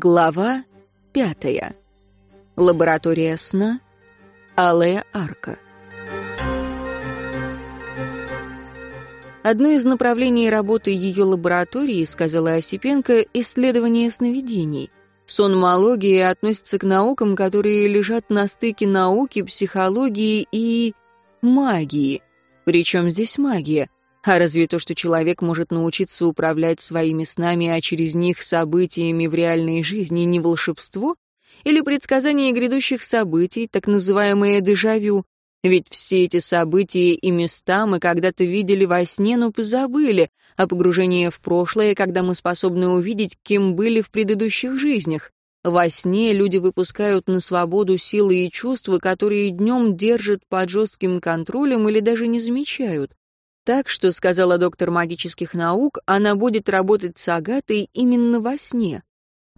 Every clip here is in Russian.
Глава пятая. Лаборатория сна. Алая арка. Одно из направлений работы ее лаборатории, сказала Осипенко, исследование сновидений. Сонмология относится к наукам, которые лежат на стыке науки, психологии и магии. Причем здесь магия? А разве то, что человек может научиться управлять своими снами, а через них событиями в реальной жизни, не волшебство? Или предсказание грядущих событий, так называемое дежавю? Ведь все эти события и места мы когда-то видели во сне, но позабыли, а погружение в прошлое, когда мы способны увидеть, кем были в предыдущих жизнях. Во сне люди выпускают на свободу силы и чувства, которые днем держат под жестким контролем или даже не замечают. Так что, сказала доктор магических наук, она будет работать с Агатой именно во сне.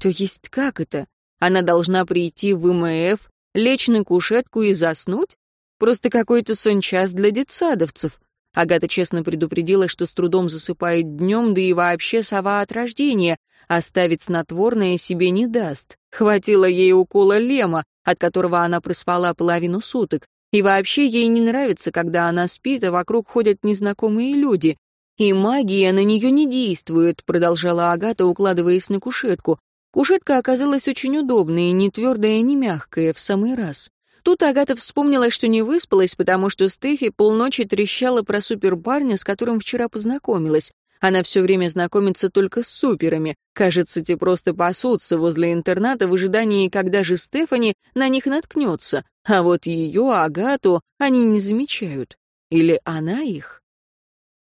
То есть как это? Она должна прийти в ИМФ, лечь на кушетку и заснуть? Просто какой-то сончас для детсадовцев. Агата честно предупредила, что с трудом засыпает днем, да и вообще сова от рождения, оставить снотворное себе не даст. Хватило ей укола лема, от которого она проспала половину суток. И вообще ей не нравится, когда она спит, а вокруг ходят незнакомые люди. И магия на нее не действует, продолжала Агата, укладываясь на кушетку. Кушетка оказалась очень удобной, не твердая, не мягкая, в самый раз. Тут Агата вспомнила, что не выспалась, потому что Стефи полночи трещала про суперпарня, с которым вчера познакомилась. Она все время знакомится только с суперами. Кажется, те просто пасутся возле интерната в ожидании, когда же Стефани на них наткнется. А вот ее, Агату, они не замечают. Или она их?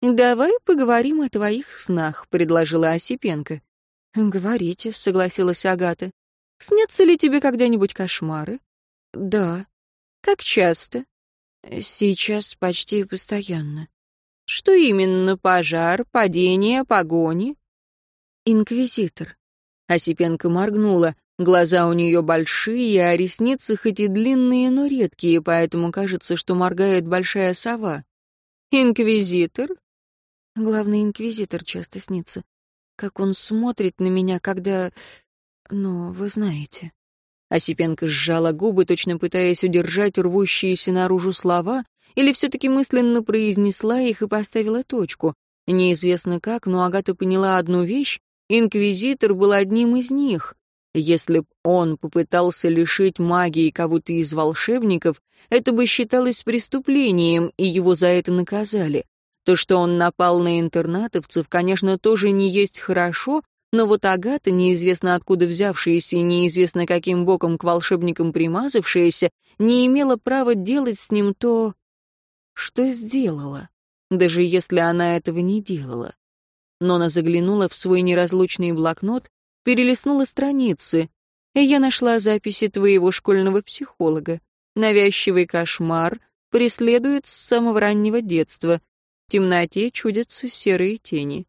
«Давай поговорим о твоих снах», — предложила Осипенко. «Говорите», — согласилась Агата. «Снятся ли тебе когда-нибудь кошмары?» «Да». «Как часто?» «Сейчас почти постоянно». Что именно? Пожар, падение, погони? Инквизитор. Осипенко моргнула. Глаза у нее большие, а ресницы хоть и длинные, но редкие, поэтому кажется, что моргает большая сова. Инквизитор? Главный инквизитор часто снится. Как он смотрит на меня, когда... Ну, вы знаете. Осипенко сжала губы, точно пытаясь удержать рвущиеся наружу слова, или все-таки мысленно произнесла их и поставила точку? Неизвестно как, но Агата поняла одну вещь. Инквизитор был одним из них. Если б он попытался лишить магии кого-то из волшебников, это бы считалось преступлением, и его за это наказали. То, что он напал на интернатовцев, конечно, тоже не есть хорошо, но вот Агата, неизвестно откуда взявшаяся и неизвестно каким боком к волшебникам примазавшаяся, не имела права делать с ним то, что сделала, даже если она этого не делала. Нона заглянула в свой неразлучный блокнот, перелистнула страницы, и я нашла записи твоего школьного психолога. Навязчивый кошмар преследует с самого раннего детства. В темноте чудятся серые тени.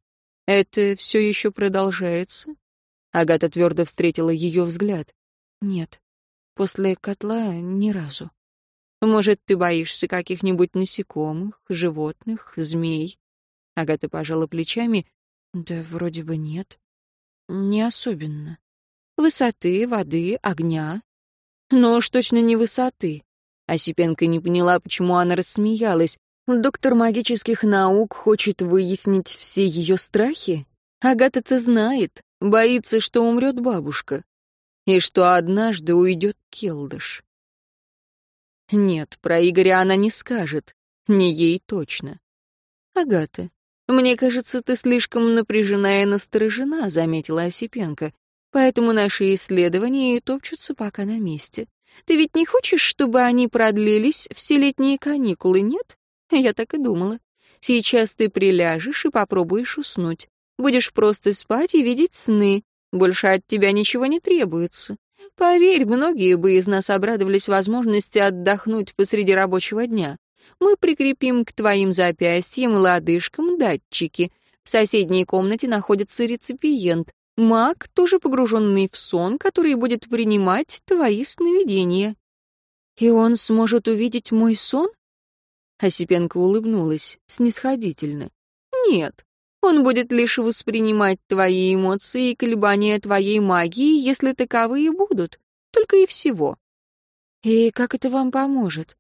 Это все еще продолжается? Агата твердо встретила ее взгляд. Нет, после котла ни разу. Может, ты боишься каких-нибудь насекомых, животных, змей?» Агата пожала плечами. «Да вроде бы нет. Не особенно. Высоты, воды, огня. Но уж точно не высоты». Осипенко не поняла, почему она рассмеялась. «Доктор магических наук хочет выяснить все ее страхи? Агата-то знает, боится, что умрет бабушка, и что однажды уйдет Келдыш. Нет, про Игоря она не скажет. Не ей точно. Агата, мне кажется, ты слишком напряжена и насторожена, заметила Осипенко. Поэтому наши исследования и топчутся пока на месте. Ты ведь не хочешь, чтобы они продлились все летние каникулы, нет? Я так и думала. Сейчас ты приляжешь и попробуешь уснуть. Будешь просто спать и видеть сны. Больше от тебя ничего не требуется. Поверь, многие бы из нас обрадовались возможности отдохнуть посреди рабочего дня. Мы прикрепим к твоим запястьям и лодыжкам датчики. В соседней комнате находится реципиент. Маг, тоже погруженный в сон, который будет принимать твои сновидения. И он сможет увидеть мой сон? Осипенко улыбнулась, снисходительно. Нет, Он будет лишь воспринимать твои эмоции и колебания твоей магии, если таковые будут. Только и всего. И как это вам поможет?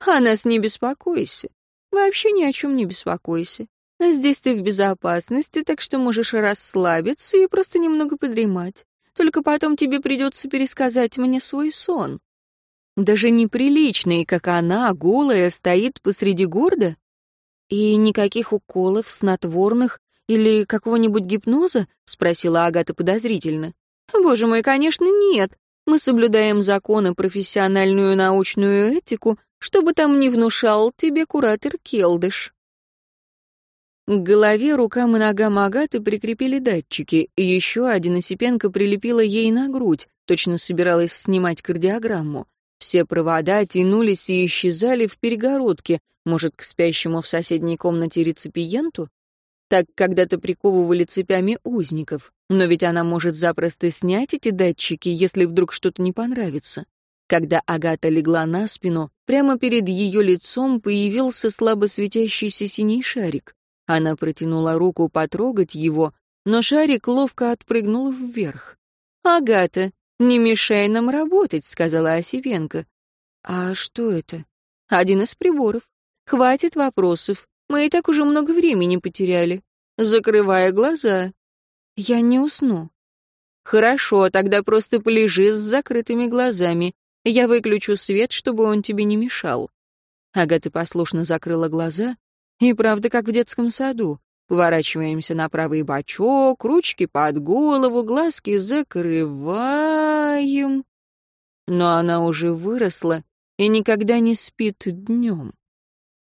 О нас не беспокойся. Вообще ни о чем не беспокойся. Здесь ты в безопасности, так что можешь расслабиться и просто немного подремать. Только потом тебе придется пересказать мне свой сон. Даже неприличный, как она, голая, стоит посреди города? И никаких уколов, снотворных или какого-нибудь гипноза? Спросила Агата подозрительно. Боже мой, конечно, нет. Мы соблюдаем законы, профессиональную научную этику, чтобы там не внушал тебе куратор Келдыш. К голове, рукам и ногам Агаты прикрепили датчики, и еще один Осипенко прилепила ей на грудь, точно собиралась снимать кардиограмму. Все провода тянулись и исчезали в перегородке, может, к спящему в соседней комнате реципиенту? Так когда-то приковывали цепями узников, но ведь она может запросто снять эти датчики, если вдруг что-то не понравится. Когда Агата легла на спину, прямо перед ее лицом появился слабо светящийся синий шарик. Она протянула руку потрогать его, но шарик ловко отпрыгнул вверх. «Агата, не мешай нам работать», — сказала Осипенко. «А что это?» «Один из приборов. Хватит вопросов. Мы и так уже много времени потеряли. Закрывая глаза. Я не усну». «Хорошо, тогда просто полежи с закрытыми глазами. Я выключу свет, чтобы он тебе не мешал». Агата послушно закрыла глаза и правда, как в детском саду. Поворачиваемся на правый бочок, ручки под голову, глазки закрываем. Но она уже выросла и никогда не спит днем.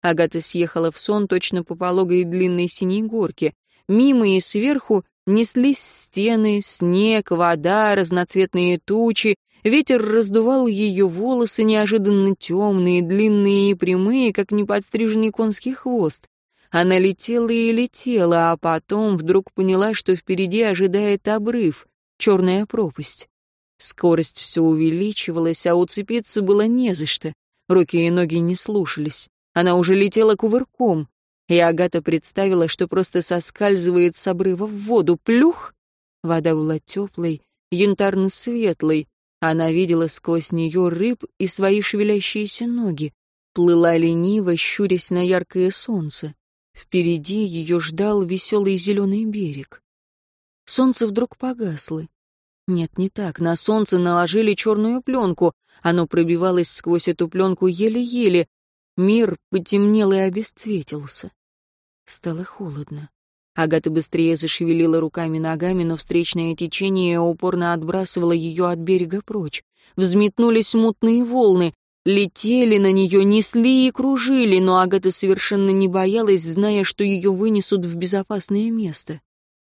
Агата съехала в сон точно по пологой длинной синей горке. Мимо и сверху неслись стены, снег, вода, разноцветные тучи, Ветер раздувал ее волосы, неожиданно темные, длинные и прямые, как неподстриженный конский хвост. Она летела и летела, а потом вдруг поняла, что впереди ожидает обрыв, черная пропасть. Скорость все увеличивалась, а уцепиться было не за что. Руки и ноги не слушались. Она уже летела кувырком. И Агата представила, что просто соскальзывает с обрыва в воду. Плюх! Вода была теплой, янтарно-светлой, она видела сквозь нее рыб и свои шевелящиеся ноги, плыла лениво, щурясь на яркое солнце. Впереди ее ждал веселый зеленый берег. Солнце вдруг погасло. Нет, не так. На солнце наложили черную пленку. Оно пробивалось сквозь эту пленку еле-еле. Мир потемнел и обесцветился. Стало холодно. Агата быстрее зашевелила руками-ногами, но встречное течение упорно отбрасывало ее от берега прочь. Взметнулись мутные волны, летели на нее, несли и кружили, но Агата совершенно не боялась, зная, что ее вынесут в безопасное место.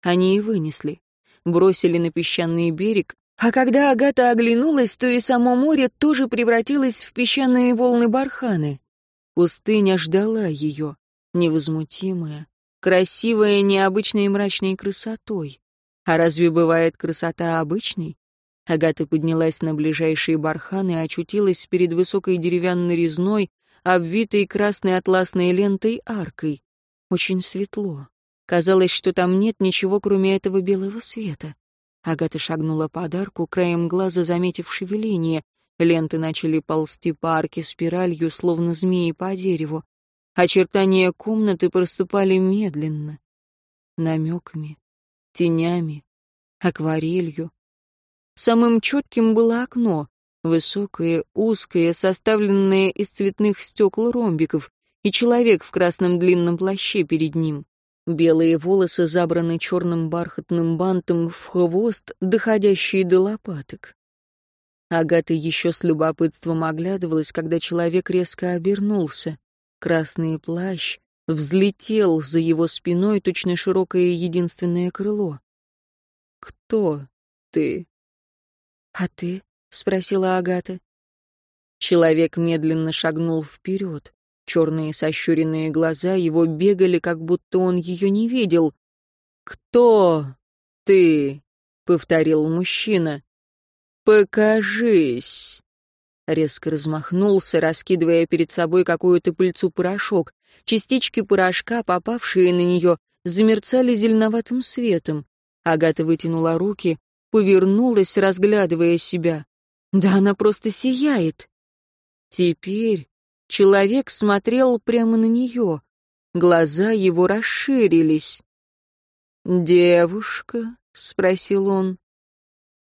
Они и вынесли. Бросили на песчаный берег, а когда Агата оглянулась, то и само море тоже превратилось в песчаные волны барханы. Пустыня ждала ее, невозмутимая, красивая необычной мрачной красотой. А разве бывает красота обычной? Агата поднялась на ближайшие барханы и очутилась перед высокой деревянной резной, обвитой красной атласной лентой аркой. Очень светло. Казалось, что там нет ничего, кроме этого белого света. Агата шагнула под арку, краем глаза заметив шевеление. Ленты начали ползти по арке спиралью, словно змеи по дереву. Очертания комнаты проступали медленно, намеками, тенями, акварелью. Самым четким было окно, высокое, узкое, составленное из цветных стекол ромбиков, и человек в красном длинном плаще перед ним. Белые волосы забраны черным бархатным бантом в хвост, доходящие до лопаток. Агата еще с любопытством оглядывалась, когда человек резко обернулся. Красный плащ взлетел за его спиной точно широкое единственное крыло. «Кто ты?» «А ты?» — спросила Агата. Человек медленно шагнул вперед. Черные сощуренные глаза его бегали, как будто он ее не видел. «Кто ты?» — повторил мужчина. «Покажись!» Резко размахнулся, раскидывая перед собой какую-то пыльцу порошок. Частички порошка, попавшие на нее, замерцали зеленоватым светом. Агата вытянула руки, повернулась, разглядывая себя. Да она просто сияет. Теперь человек смотрел прямо на нее. Глаза его расширились. «Девушка?» — спросил он.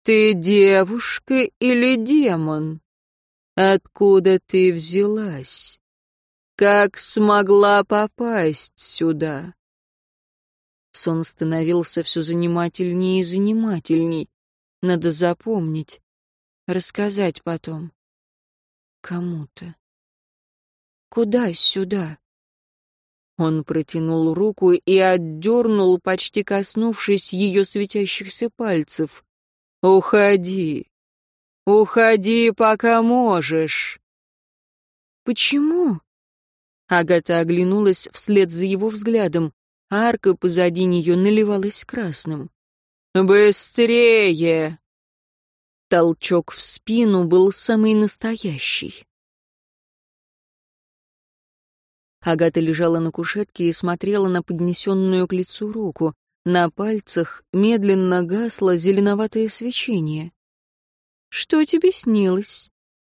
«Ты девушка или демон? Откуда ты взялась? Как смогла попасть сюда?» Сон становился все занимательнее и занимательней. Надо запомнить, рассказать потом. Кому-то. Куда сюда? Он протянул руку и отдернул, почти коснувшись ее светящихся пальцев. «Уходи! Уходи, пока можешь!» «Почему?» Агата оглянулась вслед за его взглядом. Арка позади нее наливалась красным. «Быстрее!» Толчок в спину был самый настоящий. Агата лежала на кушетке и смотрела на поднесенную к лицу руку. На пальцах медленно гасло зеленоватое свечение. «Что тебе снилось?»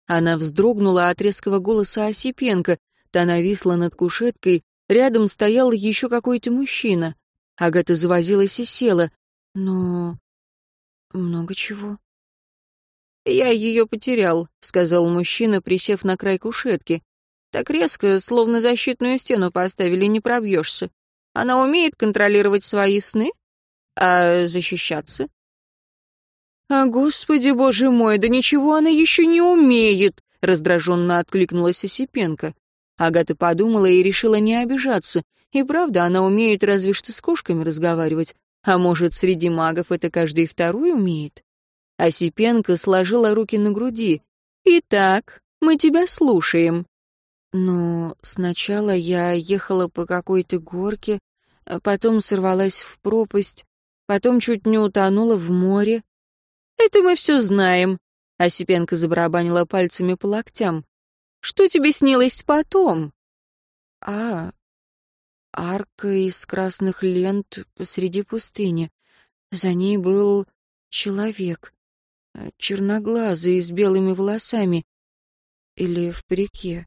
Она вздрогнула от резкого голоса Осипенко. Та нависла над кушеткой, рядом стоял еще какой-то мужчина. Агата завозилась и села. «Но... много чего». «Я ее потерял», — сказал мужчина, присев на край кушетки. Так резко, словно защитную стену поставили, не пробьешься. Она умеет контролировать свои сны, а защищаться? «А, господи, боже мой, да ничего она еще не умеет!» — раздраженно откликнулась Осипенко. Агата подумала и решила не обижаться. И правда, она умеет разве что с кошками разговаривать. А может, среди магов это каждый второй умеет? Осипенко сложила руки на груди. «Итак, мы тебя слушаем». Но сначала я ехала по какой-то горке, а потом сорвалась в пропасть, потом чуть не утонула в море. «Это мы все знаем», — Осипенко забарабанила пальцами по локтям. «Что тебе снилось потом?» «А, арка из красных лент посреди пустыни. За ней был человек, черноглазый, с белыми волосами. Или в парике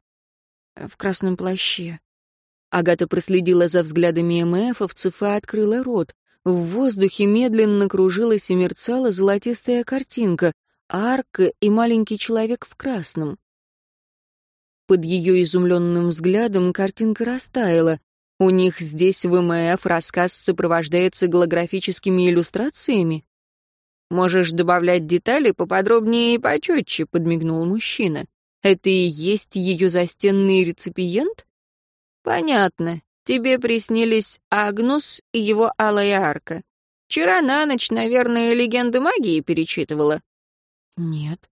в красном плаще. Агата проследила за взглядами МФовцев и открыла рот. В воздухе медленно кружилась и мерцала золотистая картинка, арка и маленький человек в красном. Под ее изумленным взглядом картинка растаяла. У них здесь в МФ рассказ сопровождается голографическими иллюстрациями. «Можешь добавлять детали поподробнее и почетче», — подмигнул мужчина. Это и есть ее застенный реципиент? Понятно. Тебе приснились Агнус и его алая арка. Вчера на ночь, наверное, легенды магии перечитывала. Нет.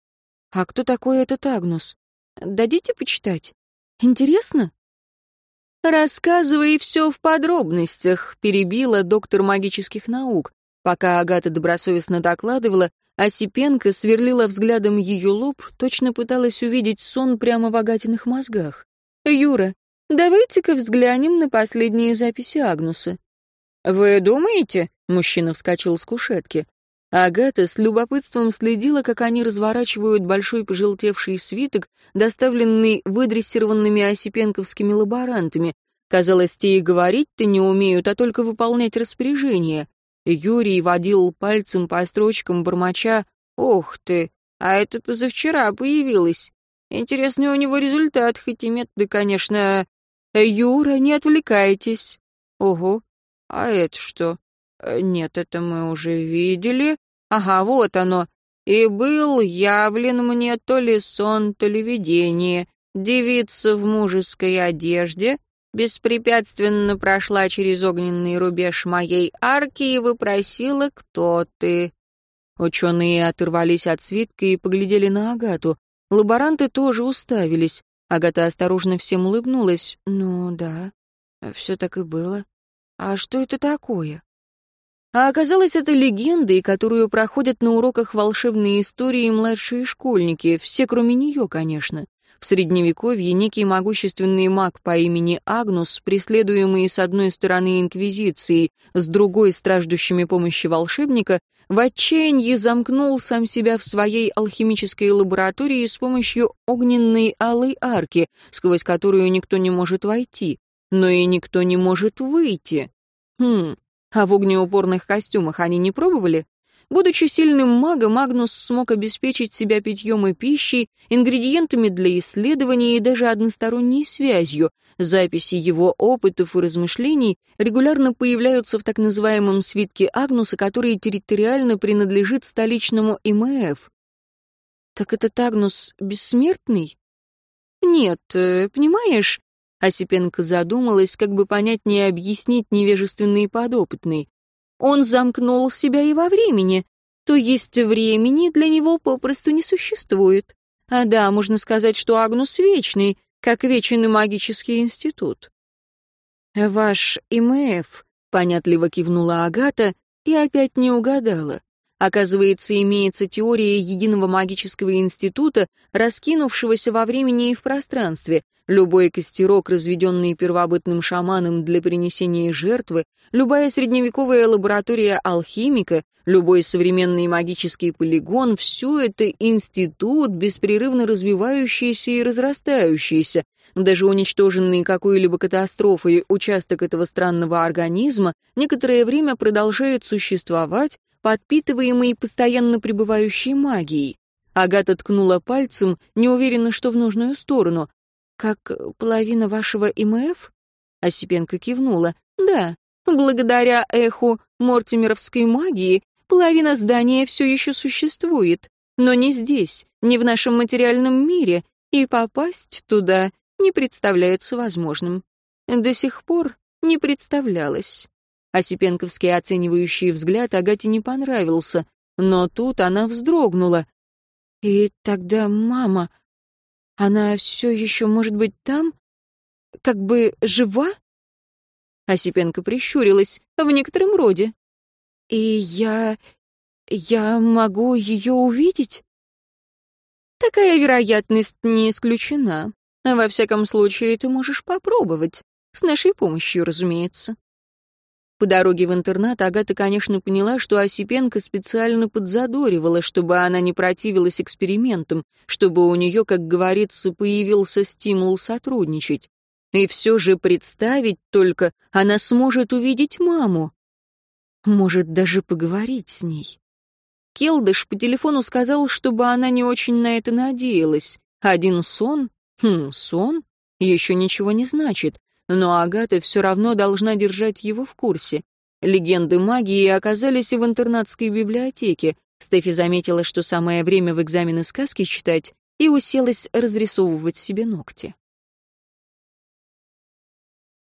А кто такой этот Агнус? Дадите почитать? Интересно? «Рассказывай все в подробностях», — перебила доктор магических наук. Пока Агата добросовестно докладывала, Осипенко сверлила взглядом ее лоб, точно пыталась увидеть сон прямо в Агатиных мозгах. «Юра, давайте-ка взглянем на последние записи Агнуса». «Вы думаете?» — мужчина вскочил с кушетки. Агата с любопытством следила, как они разворачивают большой пожелтевший свиток, доставленный выдрессированными осипенковскими лаборантами. Казалось, те и говорить-то не умеют, а только выполнять распоряжения. Юрий водил пальцем по строчкам бормоча «Ох ты, а это позавчера появилось. Интересный у него результат, хоть и методы, конечно...» «Юра, не отвлекайтесь». «Ого, а это что?» «Нет, это мы уже видели. Ага, вот оно. И был явлен мне то ли сон, то ли видение. Девица в мужеской одежде, беспрепятственно прошла через огненный рубеж моей арки и выпросила, кто ты. Ученые оторвались от свитка и поглядели на Агату. Лаборанты тоже уставились. Агата осторожно всем улыбнулась. «Ну да, все так и было. А что это такое?» А оказалось, это легендой, которую проходят на уроках волшебной истории младшие школьники, все кроме нее, конечно. В Средневековье некий могущественный маг по имени Агнус, преследуемый с одной стороны Инквизицией, с другой — страждущими помощи волшебника, в отчаянии замкнул сам себя в своей алхимической лаборатории с помощью огненной алой арки, сквозь которую никто не может войти, но и никто не может выйти. Хм, а в огнеупорных костюмах они не пробовали? Будучи сильным магом, Магнус смог обеспечить себя питьем и пищей, ингредиентами для исследований и даже односторонней связью. Записи его опытов и размышлений регулярно появляются в так называемом свитке Агнуса, который территориально принадлежит столичному ИМФ. Так этот Агнус бессмертный? Нет, э, понимаешь, Осипенко задумалась, как бы понять не объяснить невежественный подопытный. Он замкнул себя и во времени, то есть времени для него попросту не существует. А да, можно сказать, что Агнус вечный, как вечный магический институт. «Ваш ИМФ», — понятливо кивнула Агата и опять не угадала. Оказывается, имеется теория единого магического института, раскинувшегося во времени и в пространстве, Любой костерок, разведенный первобытным шаманом для принесения жертвы, любая средневековая лаборатория алхимика, любой современный магический полигон — все это институт, беспрерывно развивающийся и разрастающийся. Даже уничтоженный какой-либо катастрофой участок этого странного организма некоторое время продолжает существовать, подпитываемый постоянно пребывающей магией. Агата ткнула пальцем, не уверена, что в нужную сторону. «Как половина вашего ИМФ?» Осипенко кивнула. «Да, благодаря эху мортимеровской магии половина здания все еще существует, но не здесь, не в нашем материальном мире, и попасть туда не представляется возможным. До сих пор не представлялось». Осипенковский оценивающий взгляд Агате не понравился, но тут она вздрогнула. «И тогда мама...» Она все еще может быть там? Как бы жива? Осипенко прищурилась. В некотором роде. И я... я могу ее увидеть? Такая вероятность не исключена. Во всяком случае, ты можешь попробовать. С нашей помощью, разумеется. По дороге в интернат Агата, конечно, поняла, что Осипенко специально подзадоривала, чтобы она не противилась экспериментам, чтобы у нее, как говорится, появился стимул сотрудничать. И все же представить только, она сможет увидеть маму. Может, даже поговорить с ней. Келдыш по телефону сказал, чтобы она не очень на это надеялась. Один сон? Хм, сон? Еще ничего не значит но Агата все равно должна держать его в курсе. Легенды магии оказались и в интернатской библиотеке. Стефи заметила, что самое время в экзамены сказки читать, и уселась разрисовывать себе ногти.